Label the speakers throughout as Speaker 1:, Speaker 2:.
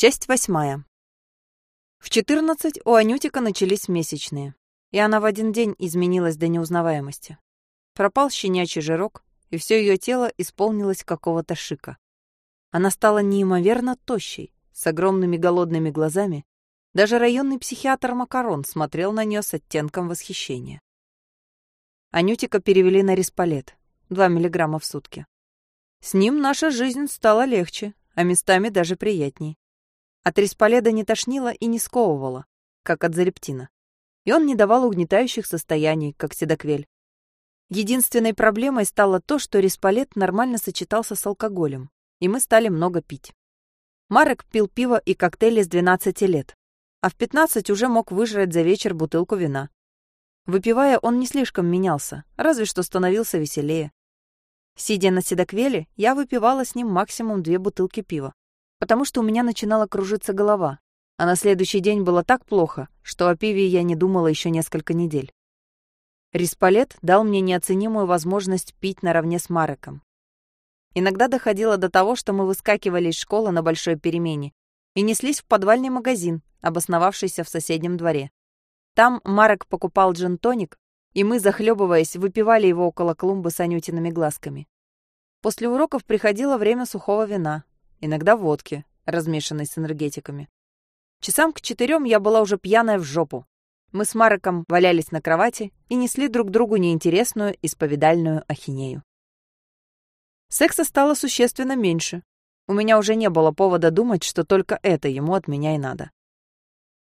Speaker 1: Часть восьмая. В 14 у Анютика начались месячные, и она в один день изменилась до неузнаваемости. Пропал щенячий жирок, и все ее тело исполнилось какого-то шика. Она стала неимоверно тощей, с огромными голодными глазами. Даже районный психиатр Макарон смотрел на нее с оттенком восхищения. Анютика перевели на респалет, 2 миллиграмма в сутки. С ним наша жизнь стала легче, а местами даже приятней. От респаледа не тошнило и не сковывало, как от зарептина. И он не давал угнетающих состояний, как седоквель. Единственной проблемой стало то, что респалет нормально сочетался с алкоголем, и мы стали много пить. Марек пил пиво и коктейли с 12 лет, а в 15 уже мог выжрать за вечер бутылку вина. Выпивая, он не слишком менялся, разве что становился веселее. Сидя на седоквеле, я выпивала с ним максимум две бутылки пива потому что у меня начинала кружиться голова, а на следующий день было так плохо, что о пиве я не думала еще несколько недель. Риспалет дал мне неоценимую возможность пить наравне с Мареком. Иногда доходило до того, что мы выскакивали из школы на большой перемене и неслись в подвальный магазин, обосновавшийся в соседнем дворе. Там Марек покупал джин-тоник, и мы, захлебываясь, выпивали его около клумбы с анютиными глазками. После уроков приходило время сухого вина, иногда водки, размешанной с энергетиками. Часам к четырем я была уже пьяная в жопу. Мы с Мареком валялись на кровати и несли друг другу неинтересную исповедальную ахинею. Секса стало существенно меньше. У меня уже не было повода думать, что только это ему от меня и надо.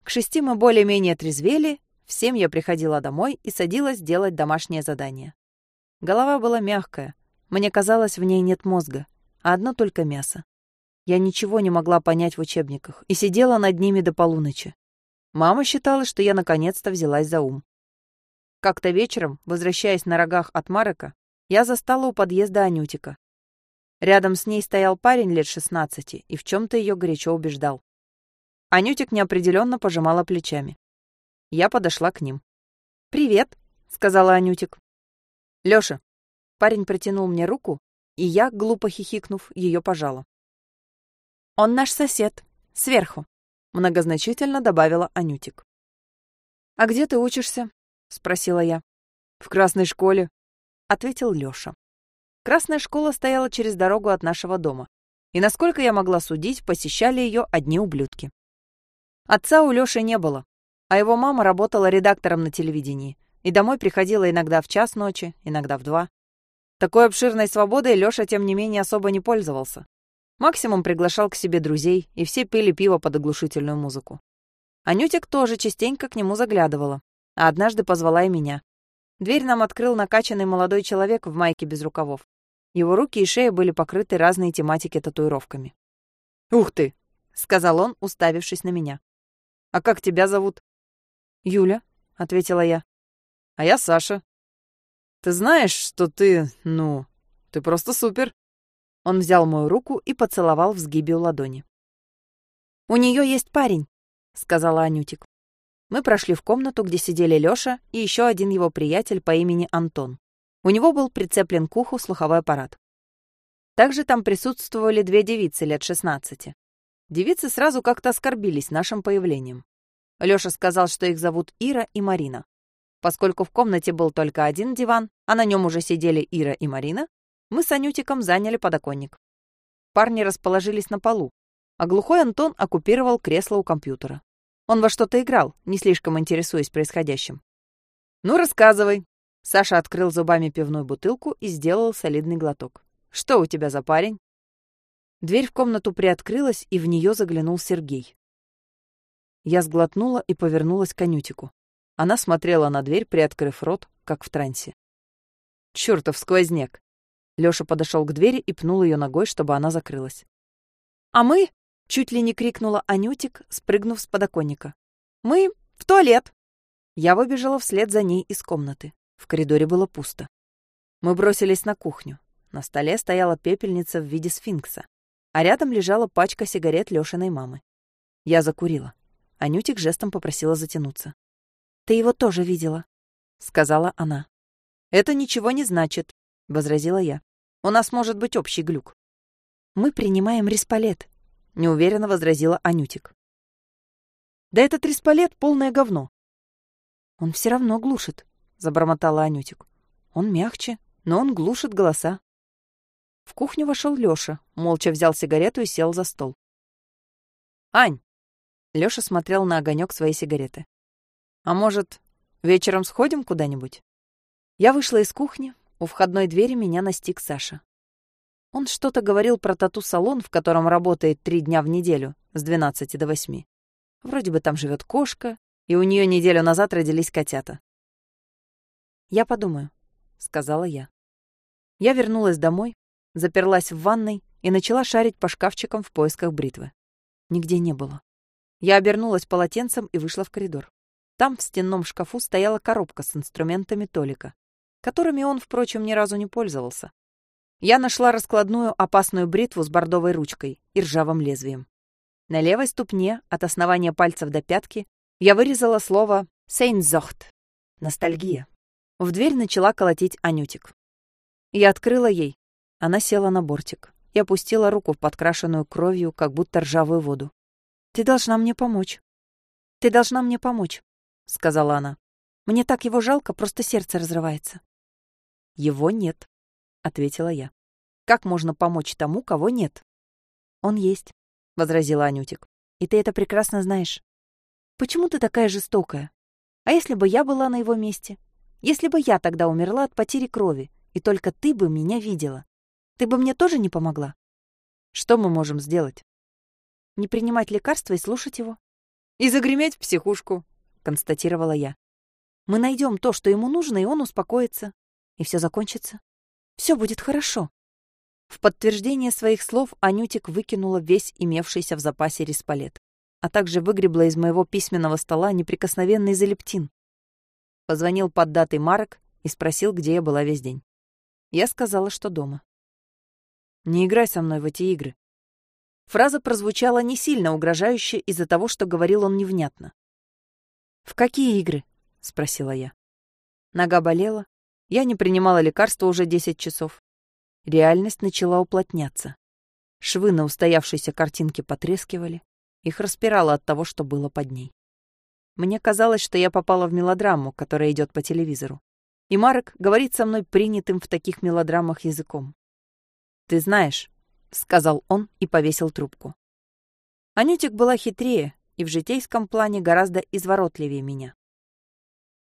Speaker 1: К шести мы более-менее трезвели, в семь я приходила домой и садилась делать домашнее задание. Голова была мягкая, мне казалось, в ней нет мозга, а одно только мясо. Я ничего не могла понять в учебниках и сидела над ними до полуночи. Мама считала, что я наконец-то взялась за ум. Как-то вечером, возвращаясь на рогах от Марека, я застала у подъезда Анютика. Рядом с ней стоял парень лет шестнадцати и в чем-то ее горячо убеждал. Анютик неопределенно пожимала плечами. Я подошла к ним. «Привет», — сказала Анютик. «Лёша». Парень протянул мне руку, и я, глупо хихикнув, ее пожала. «Он наш сосед. Сверху», — многозначительно добавила Анютик. «А где ты учишься?» — спросила я. «В красной школе», — ответил Лёша. Красная школа стояла через дорогу от нашего дома, и, насколько я могла судить, посещали ее одни ублюдки. Отца у Лёши не было, а его мама работала редактором на телевидении и домой приходила иногда в час ночи, иногда в два. Такой обширной свободой Лёша, тем не менее, особо не пользовался. Максимум приглашал к себе друзей, и все пили пиво под оглушительную музыку. Анютик тоже частенько к нему заглядывала, а однажды позвала и меня. Дверь нам открыл накачанный молодой человек в майке без рукавов. Его руки и шея были покрыты разной тематики татуировками. «Ух ты!» — сказал он, уставившись на меня. «А как тебя зовут?» «Юля», — ответила я. «А я Саша». «Ты знаешь, что ты, ну, ты просто супер. Он взял мою руку и поцеловал в сгибе у ладони. «У нее есть парень», — сказала Анютик. Мы прошли в комнату, где сидели Лёша и еще один его приятель по имени Антон. У него был прицеплен к уху слуховой аппарат. Также там присутствовали две девицы лет 16. Девицы сразу как-то оскорбились нашим появлением. Лёша сказал, что их зовут Ира и Марина. Поскольку в комнате был только один диван, а на нем уже сидели Ира и Марина, мы с Анютиком заняли подоконник. Парни расположились на полу, а глухой Антон оккупировал кресло у компьютера. Он во что-то играл, не слишком интересуясь происходящим. «Ну, рассказывай». Саша открыл зубами пивную бутылку и сделал солидный глоток. «Что у тебя за парень?» Дверь в комнату приоткрылась, и в нее заглянул Сергей. Я сглотнула и повернулась к Анютику. Она смотрела на дверь, приоткрыв рот, как в трансе. «Чёртов сквозняк! Лёша подошел к двери и пнул ее ногой, чтобы она закрылась. «А мы?» — чуть ли не крикнула Анютик, спрыгнув с подоконника. «Мы в туалет!» Я выбежала вслед за ней из комнаты. В коридоре было пусто. Мы бросились на кухню. На столе стояла пепельница в виде сфинкса, а рядом лежала пачка сигарет Лёшиной мамы. Я закурила. Анютик жестом попросила затянуться. «Ты его тоже видела», — сказала она. «Это ничего не значит», — возразила я. У нас может быть общий глюк. Мы принимаем респалет. неуверенно возразила Анютик. Да этот респалет — полное говно. Он все равно глушит, забормотала Анютик. Он мягче, но он глушит голоса. В кухню вошел Лёша, молча взял сигарету и сел за стол. «Ань!» — Лёша смотрел на огонек своей сигареты. «А может, вечером сходим куда-нибудь?» Я вышла из кухни, у входной двери меня настиг Саша. Он что-то говорил про тату-салон, в котором работает три дня в неделю, с 12 до 8. Вроде бы там живет кошка, и у нее неделю назад родились котята. «Я подумаю», — сказала я. Я вернулась домой, заперлась в ванной и начала шарить по шкафчикам в поисках бритвы. Нигде не было. Я обернулась полотенцем и вышла в коридор. Там в стенном шкафу стояла коробка с инструментами Толика которыми он, впрочем, ни разу не пользовался. Я нашла раскладную опасную бритву с бордовой ручкой и ржавым лезвием. На левой ступне, от основания пальцев до пятки, я вырезала слово «Сейнзохт» — ностальгия. В дверь начала колотить Анютик. Я открыла ей. Она села на бортик и опустила руку в подкрашенную кровью, как будто ржавую воду. «Ты должна мне помочь. Ты должна мне помочь», — сказала она. «Мне так его жалко, просто сердце разрывается». «Его нет», — ответила я. «Как можно помочь тому, кого нет?» «Он есть», — возразила Анютик. «И ты это прекрасно знаешь. Почему ты такая жестокая? А если бы я была на его месте? Если бы я тогда умерла от потери крови, и только ты бы меня видела, ты бы мне тоже не помогла? Что мы можем сделать? Не принимать лекарства и слушать его? И загреметь в психушку, констатировала я. Мы найдем то, что ему нужно, и он успокоится и все закончится. Все будет хорошо. В подтверждение своих слов Анютик выкинула весь имевшийся в запасе респалет, а также выгребла из моего письменного стола неприкосновенный залептин. Позвонил под датой Марок и спросил, где я была весь день. Я сказала, что дома. «Не играй со мной в эти игры». Фраза прозвучала не сильно угрожающе из-за того, что говорил он невнятно. «В какие игры?» — спросила я. Нога болела, я не принимала лекарства уже 10 часов. Реальность начала уплотняться. Швы на устоявшейся картинке потрескивали. Их распирало от того, что было под ней. Мне казалось, что я попала в мелодраму, которая идет по телевизору. И Марк говорит со мной принятым в таких мелодрамах языком. «Ты знаешь», — сказал он и повесил трубку. Анютик была хитрее и в житейском плане гораздо изворотливее меня.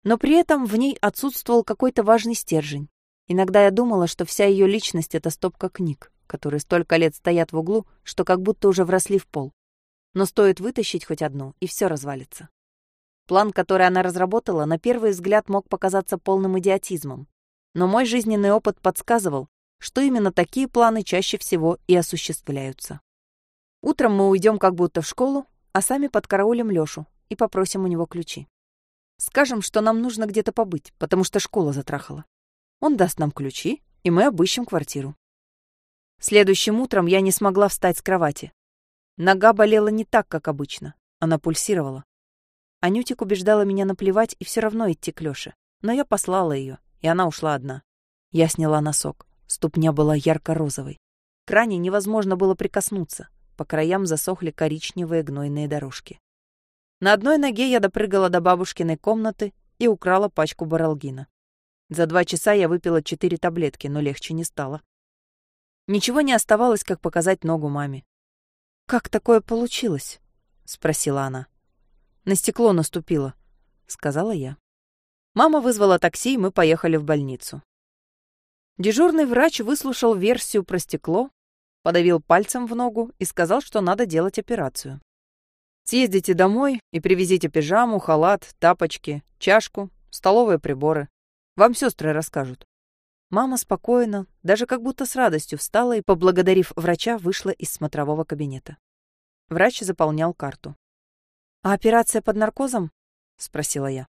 Speaker 1: Но при этом в ней отсутствовал какой-то важный стержень. Иногда я думала, что вся ее личность — это стопка книг, которые столько лет стоят в углу, что как будто уже вросли в пол. Но стоит вытащить хоть одну, и все развалится. План, который она разработала, на первый взгляд мог показаться полным идиотизмом. Но мой жизненный опыт подсказывал, что именно такие планы чаще всего и осуществляются. Утром мы уйдем как будто в школу, а сами подкараулим Лёшу и попросим у него ключи. Скажем, что нам нужно где-то побыть, потому что школа затрахала. Он даст нам ключи, и мы обыщем квартиру. Следующим утром я не смогла встать с кровати. Нога болела не так, как обычно. Она пульсировала. Анютик убеждала меня наплевать и все равно идти к Лёше. Но я послала ее, и она ушла одна. Я сняла носок. Ступня была ярко-розовой. К ране невозможно было прикоснуться. По краям засохли коричневые гнойные дорожки. На одной ноге я допрыгала до бабушкиной комнаты и украла пачку баралгина. За два часа я выпила четыре таблетки, но легче не стало. Ничего не оставалось, как показать ногу маме. «Как такое получилось?» — спросила она. «На стекло наступило», — сказала я. Мама вызвала такси, и мы поехали в больницу. Дежурный врач выслушал версию про стекло, подавил пальцем в ногу и сказал, что надо делать операцию. Съездите домой и привезите пижаму, халат, тапочки, чашку, столовые приборы. Вам сестры расскажут. Мама спокойно, даже как будто с радостью встала и, поблагодарив врача, вышла из смотрового кабинета. Врач заполнял карту. «А операция под наркозом?» — спросила я.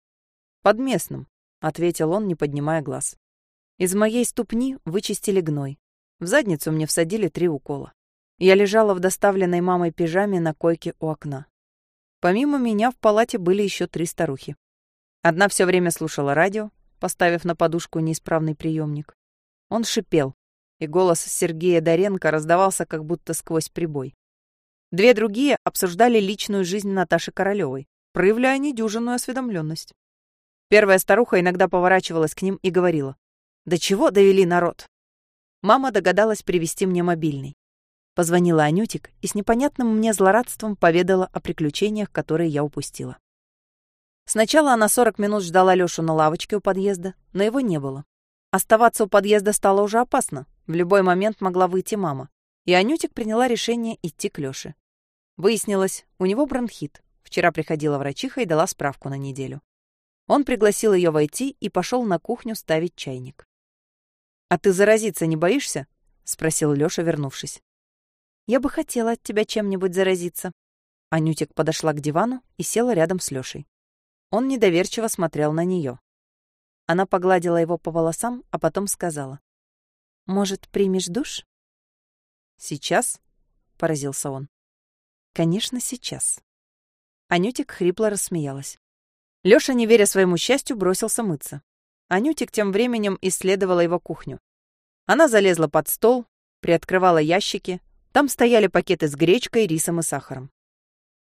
Speaker 1: «Под местным», — ответил он, не поднимая глаз. Из моей ступни вычистили гной. В задницу мне всадили три укола. Я лежала в доставленной мамой пижаме на койке у окна. Помимо меня в палате были еще три старухи. Одна все время слушала радио, поставив на подушку неисправный приемник. Он шипел, и голос Сергея Доренко раздавался как будто сквозь прибой. Две другие обсуждали личную жизнь Наташи Королевой, проявляя недюжинную осведомленность. Первая старуха иногда поворачивалась к ним и говорила, «Да чего довели народ?» Мама догадалась привести мне мобильный. Позвонила Анютик и с непонятным мне злорадством поведала о приключениях, которые я упустила. Сначала она 40 минут ждала Лёшу на лавочке у подъезда, но его не было. Оставаться у подъезда стало уже опасно. В любой момент могла выйти мама. И Анютик приняла решение идти к Лёше. Выяснилось, у него бронхит. Вчера приходила врачиха и дала справку на неделю. Он пригласил ее войти и пошел на кухню ставить чайник. «А ты заразиться не боишься?» — спросил Лёша, вернувшись. «Я бы хотела от тебя чем-нибудь заразиться». Анютик подошла к дивану и села рядом с Лёшей. Он недоверчиво смотрел на нее. Она погладила его по волосам, а потом сказала. «Может, примешь душ?» «Сейчас?» — поразился он. «Конечно, сейчас». Анютик хрипло рассмеялась. Лёша, не веря своему счастью, бросился мыться. Анютик тем временем исследовала его кухню. Она залезла под стол, приоткрывала ящики. Там стояли пакеты с гречкой, рисом и сахаром.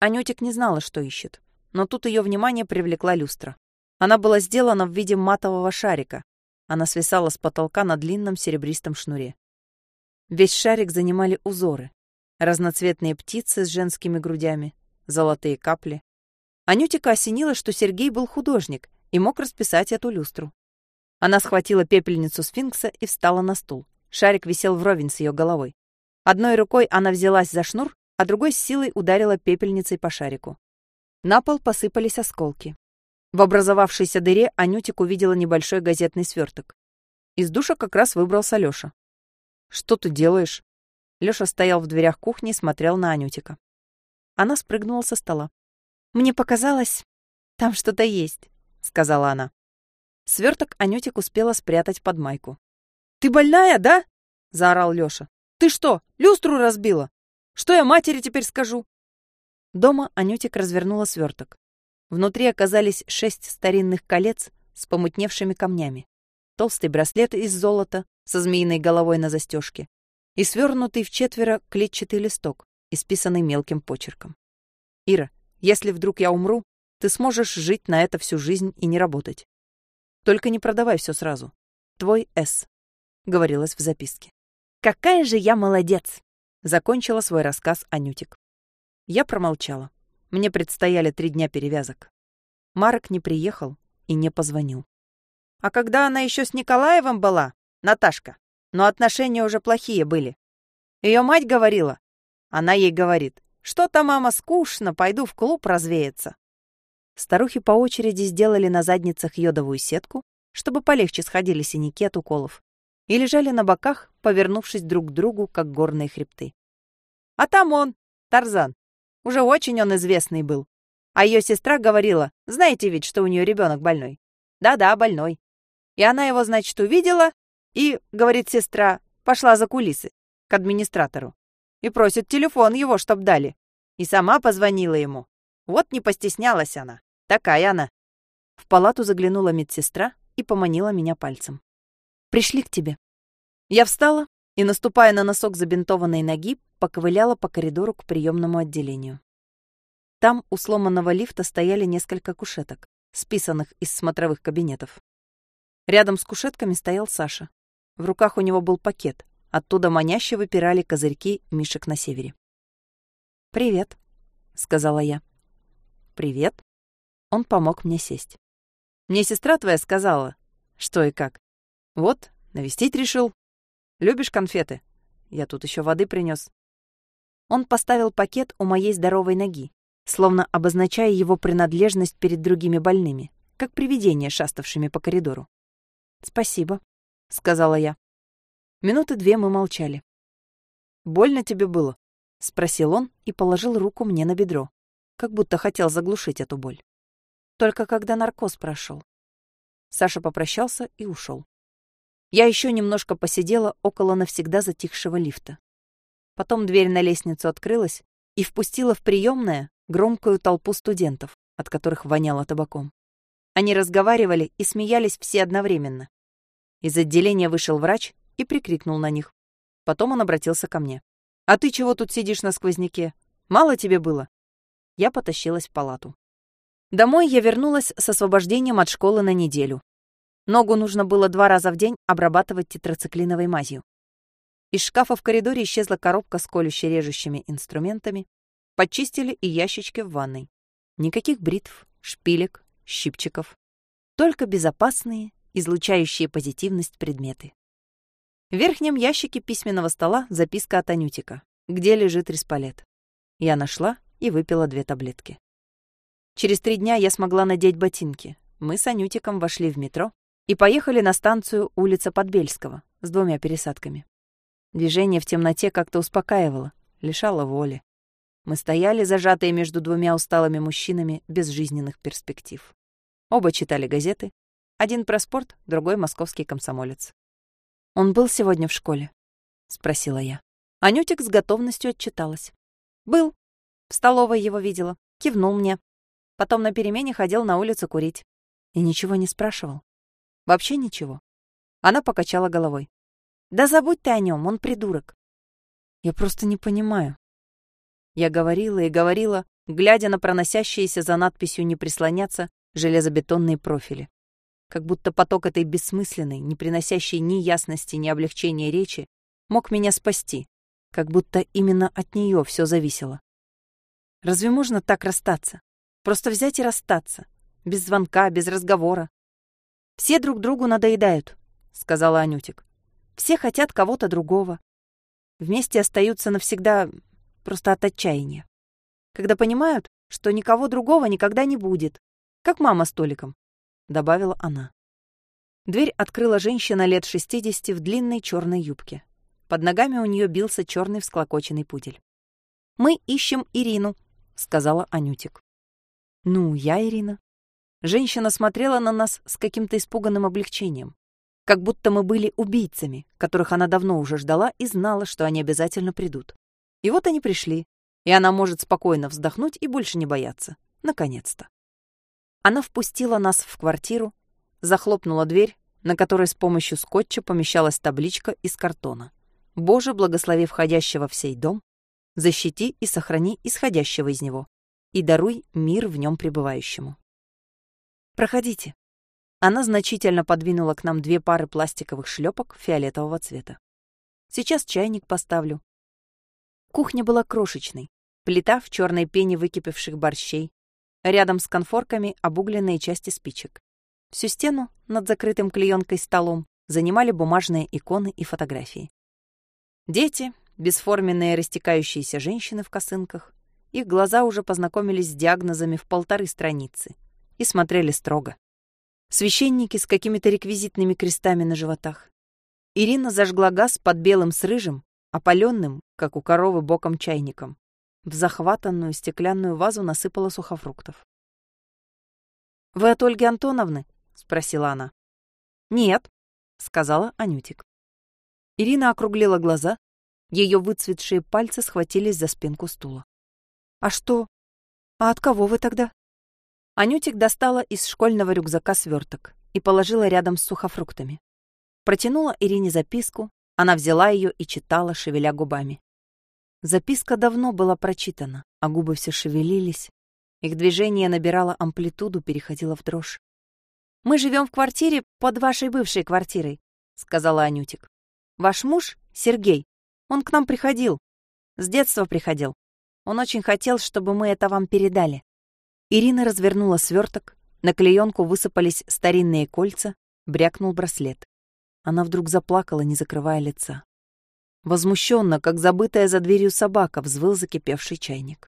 Speaker 1: Анютик не знала, что ищет но тут ее внимание привлекла люстра. Она была сделана в виде матового шарика. Она свисала с потолка на длинном серебристом шнуре. Весь шарик занимали узоры. Разноцветные птицы с женскими грудями, золотые капли. Анютика осенила, что Сергей был художник и мог расписать эту люстру. Она схватила пепельницу сфинкса и встала на стул. Шарик висел вровень с ее головой. Одной рукой она взялась за шнур, а другой с силой ударила пепельницей по шарику. На пол посыпались осколки. В образовавшейся дыре Анютик увидела небольшой газетный сверток. Из душа как раз выбрался Лёша. «Что ты делаешь?» Лёша стоял в дверях кухни и смотрел на Анютика. Она спрыгнула со стола. «Мне показалось, там что-то есть», — сказала она. Сверток Анютик успела спрятать под майку. «Ты больная, да?» — заорал Лёша. «Ты что, люстру разбила? Что я матери теперь скажу?» Дома Анютик развернула сверток. Внутри оказались шесть старинных колец с помутневшими камнями, толстый браслет из золота со змеиной головой на застежке и свернутый в четверо клетчатый листок, исписанный мелким почерком. «Ира, если вдруг я умру, ты сможешь жить на это всю жизнь и не работать. Только не продавай все сразу. Твой С», — говорилось в записке. «Какая же я молодец!» — закончила свой рассказ Анютик. Я промолчала. Мне предстояли три дня перевязок. Марок не приехал и не позвонил. А когда она еще с Николаевым была, Наташка, но отношения уже плохие были. Ее мать говорила. Она ей говорит, что-то, мама, скучно, пойду в клуб развеяться. Старухи по очереди сделали на задницах йодовую сетку, чтобы полегче сходили синяки от уколов, и лежали на боках, повернувшись друг к другу, как горные хребты. А там он, Тарзан, уже очень он известный был. А ее сестра говорила, знаете ведь, что у нее ребенок больной? Да-да, больной. И она его, значит, увидела и, говорит сестра, пошла за кулисы к администратору и просит телефон его, чтоб дали. И сама позвонила ему. Вот не постеснялась она. Такая она. В палату заглянула медсестра и поманила меня пальцем. «Пришли к тебе». Я встала и, наступая на носок забинтованной ноги, поковыляла по коридору к приемному отделению. Там у сломанного лифта стояли несколько кушеток, списанных из смотровых кабинетов. Рядом с кушетками стоял Саша. В руках у него был пакет. Оттуда маняще выпирали козырьки мишек на севере. «Привет», — сказала я. «Привет». Он помог мне сесть. «Мне сестра твоя сказала, что и как. Вот, навестить решил. Любишь конфеты? Я тут еще воды принес. Он поставил пакет у моей здоровой ноги, словно обозначая его принадлежность перед другими больными, как привидение, шаставшими по коридору. «Спасибо», — сказала я. Минуты две мы молчали. «Больно тебе было?» — спросил он и положил руку мне на бедро, как будто хотел заглушить эту боль. Только когда наркоз прошел. Саша попрощался и ушел. Я еще немножко посидела около навсегда затихшего лифта. Потом дверь на лестницу открылась и впустила в приемное громкую толпу студентов, от которых воняло табаком. Они разговаривали и смеялись все одновременно. Из отделения вышел врач и прикрикнул на них. Потом он обратился ко мне. «А ты чего тут сидишь на сквозняке? Мало тебе было?» Я потащилась в палату. Домой я вернулась с освобождением от школы на неделю. Ногу нужно было два раза в день обрабатывать тетрациклиновой мазью. Из шкафа в коридоре исчезла коробка с колюще-режущими инструментами. Подчистили и ящички в ванной. Никаких бритв, шпилек, щипчиков. Только безопасные, излучающие позитивность предметы. В верхнем ящике письменного стола записка от Анютика, где лежит респалет. Я нашла и выпила две таблетки. Через три дня я смогла надеть ботинки. Мы с Анютиком вошли в метро и поехали на станцию улица Подбельского с двумя пересадками. Движение в темноте как-то успокаивало, лишало воли. Мы стояли, зажатые между двумя усталыми мужчинами без жизненных перспектив. Оба читали газеты. Один про спорт, другой московский комсомолец. «Он был сегодня в школе?» — спросила я. Анютик с готовностью отчиталась. «Был. В столовой его видела. Кивнул мне. Потом на перемене ходил на улицу курить. И ничего не спрашивал. Вообще ничего. Она покачала головой. Да забудь ты о нем, он придурок. Я просто не понимаю. Я говорила и говорила, глядя на проносящиеся за надписью «Не прислоняться» железобетонные профили. Как будто поток этой бессмысленной, не приносящей ни ясности, ни облегчения речи мог меня спасти, как будто именно от нее все зависело. Разве можно так расстаться? Просто взять и расстаться. Без звонка, без разговора. «Все друг другу надоедают», — сказала Анютик. Все хотят кого-то другого. Вместе остаются навсегда просто от отчаяния. Когда понимают, что никого другого никогда не будет. Как мама с Толиком, — добавила она. Дверь открыла женщина лет шестидесяти в длинной черной юбке. Под ногами у нее бился черный всклокоченный пудель. «Мы ищем Ирину», — сказала Анютик. «Ну, я Ирина». Женщина смотрела на нас с каким-то испуганным облегчением как будто мы были убийцами, которых она давно уже ждала и знала, что они обязательно придут. И вот они пришли, и она может спокойно вздохнуть и больше не бояться. Наконец-то. Она впустила нас в квартиру, захлопнула дверь, на которой с помощью скотча помещалась табличка из картона. «Боже, благослови входящего в сей дом, защити и сохрани исходящего из него, и даруй мир в нем пребывающему». «Проходите», она значительно подвинула к нам две пары пластиковых шлепок фиолетового цвета. Сейчас чайник поставлю. Кухня была крошечной. Плита в черной пене выкипевших борщей. Рядом с конфорками обугленные части спичек. Всю стену над закрытым клеенкой столом занимали бумажные иконы и фотографии. Дети, бесформенные растекающиеся женщины в косынках, их глаза уже познакомились с диагнозами в полторы страницы и смотрели строго священники с какими-то реквизитными крестами на животах. Ирина зажгла газ под белым с рыжим, опаленным, как у коровы, боком чайником. В захватанную стеклянную вазу насыпала сухофруктов. «Вы от Ольги Антоновны?» — спросила она. «Нет», — сказала Анютик. Ирина округлила глаза, ее выцветшие пальцы схватились за спинку стула. «А что? А от кого вы тогда?» Анютик достала из школьного рюкзака сверток и положила рядом с сухофруктами. Протянула Ирине записку, она взяла ее и читала, шевеля губами. Записка давно была прочитана, а губы все шевелились. Их движение набирало амплитуду, переходило в дрожь. «Мы живем в квартире под вашей бывшей квартирой», — сказала Анютик. «Ваш муж, Сергей, он к нам приходил. С детства приходил. Он очень хотел, чтобы мы это вам передали. Ирина развернула сверток, на клеенку высыпались старинные кольца, брякнул браслет. Она вдруг заплакала, не закрывая лица. Возмущенно, как забытая за дверью собака, взвыл закипевший чайник.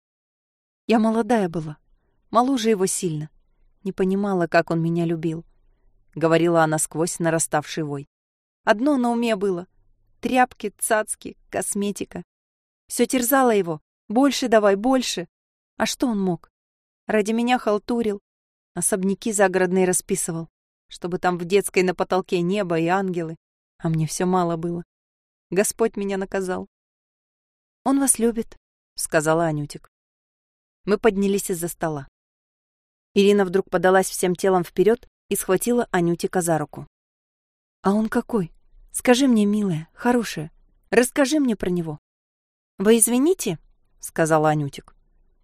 Speaker 1: Я молодая была, моложе его сильно, не понимала, как он меня любил. Говорила она сквозь нараставший вой. Одно на уме было — тряпки, цацки, косметика. Все терзало его. Больше давай, больше. А что он мог? Ради меня халтурил, особняки загородные расписывал, чтобы там в детской на потолке небо и ангелы, а мне все мало было. Господь меня наказал. «Он вас любит», — сказала Анютик. Мы поднялись из-за стола. Ирина вдруг подалась всем телом вперед и схватила Анютика за руку. «А он какой? Скажи мне, милая, хорошая, расскажи мне про него». «Вы извините?» — сказала Анютик.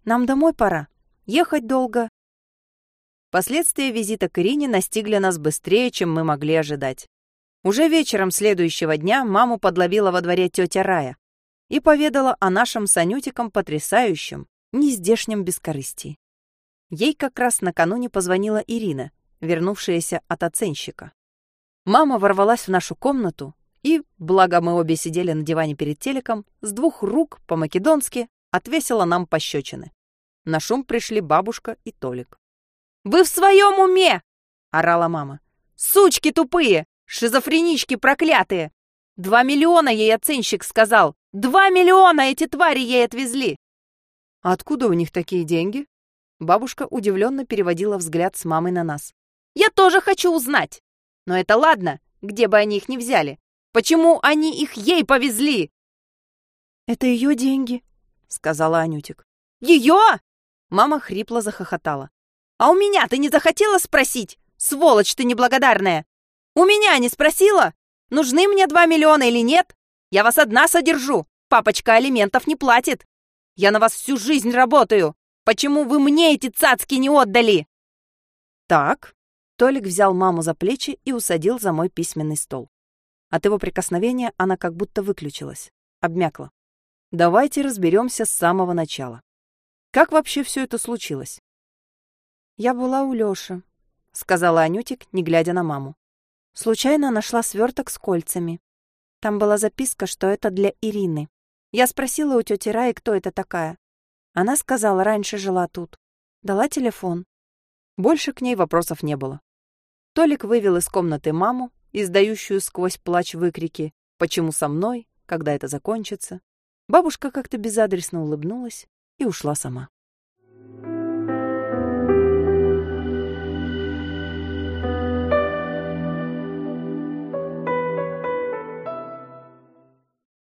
Speaker 1: «Нам домой пора. Ехать долго». Последствия визита к Ирине настигли нас быстрее, чем мы могли ожидать. Уже вечером следующего дня маму подловила во дворе тетя Рая и поведала о нашем с Анютиком потрясающем, нездешнем бескорыстии. Ей как раз накануне позвонила Ирина, вернувшаяся от оценщика. Мама ворвалась в нашу комнату и, благо мы обе сидели на диване перед телеком, с двух рук по-македонски отвесила нам пощечины. На шум пришли бабушка и Толик. «Вы в своем уме?» — орала мама. «Сучки тупые! Шизофренички проклятые! Два миллиона ей оценщик сказал! Два миллиона эти твари ей отвезли!» «А откуда у них такие деньги?» Бабушка удивленно переводила взгляд с мамой на нас. «Я тоже хочу узнать! Но это ладно, где бы они их ни взяли. Почему они их ей повезли?»
Speaker 2: «Это ее деньги», — сказала Анютик.
Speaker 1: «Ее?» Мама хрипло захохотала. «А у меня ты не захотела спросить? Сволочь ты неблагодарная! У меня не спросила? Нужны мне два миллиона или нет? Я вас одна содержу. Папочка алиментов не платит. Я на вас всю жизнь работаю. Почему вы мне эти цацки не отдали?»
Speaker 2: «Так». Толик взял маму за плечи и усадил за мой письменный стол. От его прикосновения она как будто выключилась, обмякла. Давайте разберемся с самого начала. Как вообще все это случилось?
Speaker 1: Я была у Лёши, сказала Анютик, не глядя на маму. Случайно нашла сверток с кольцами. Там была записка, что это для Ирины. Я спросила у тети Раи, кто это такая. Она сказала, раньше жила тут. Дала телефон.
Speaker 2: Больше к ней вопросов не было. Толик вывел из комнаты маму, издающую сквозь плач выкрики «Почему со мной? Когда это закончится?» Бабушка как-то безадресно улыбнулась и ушла сама.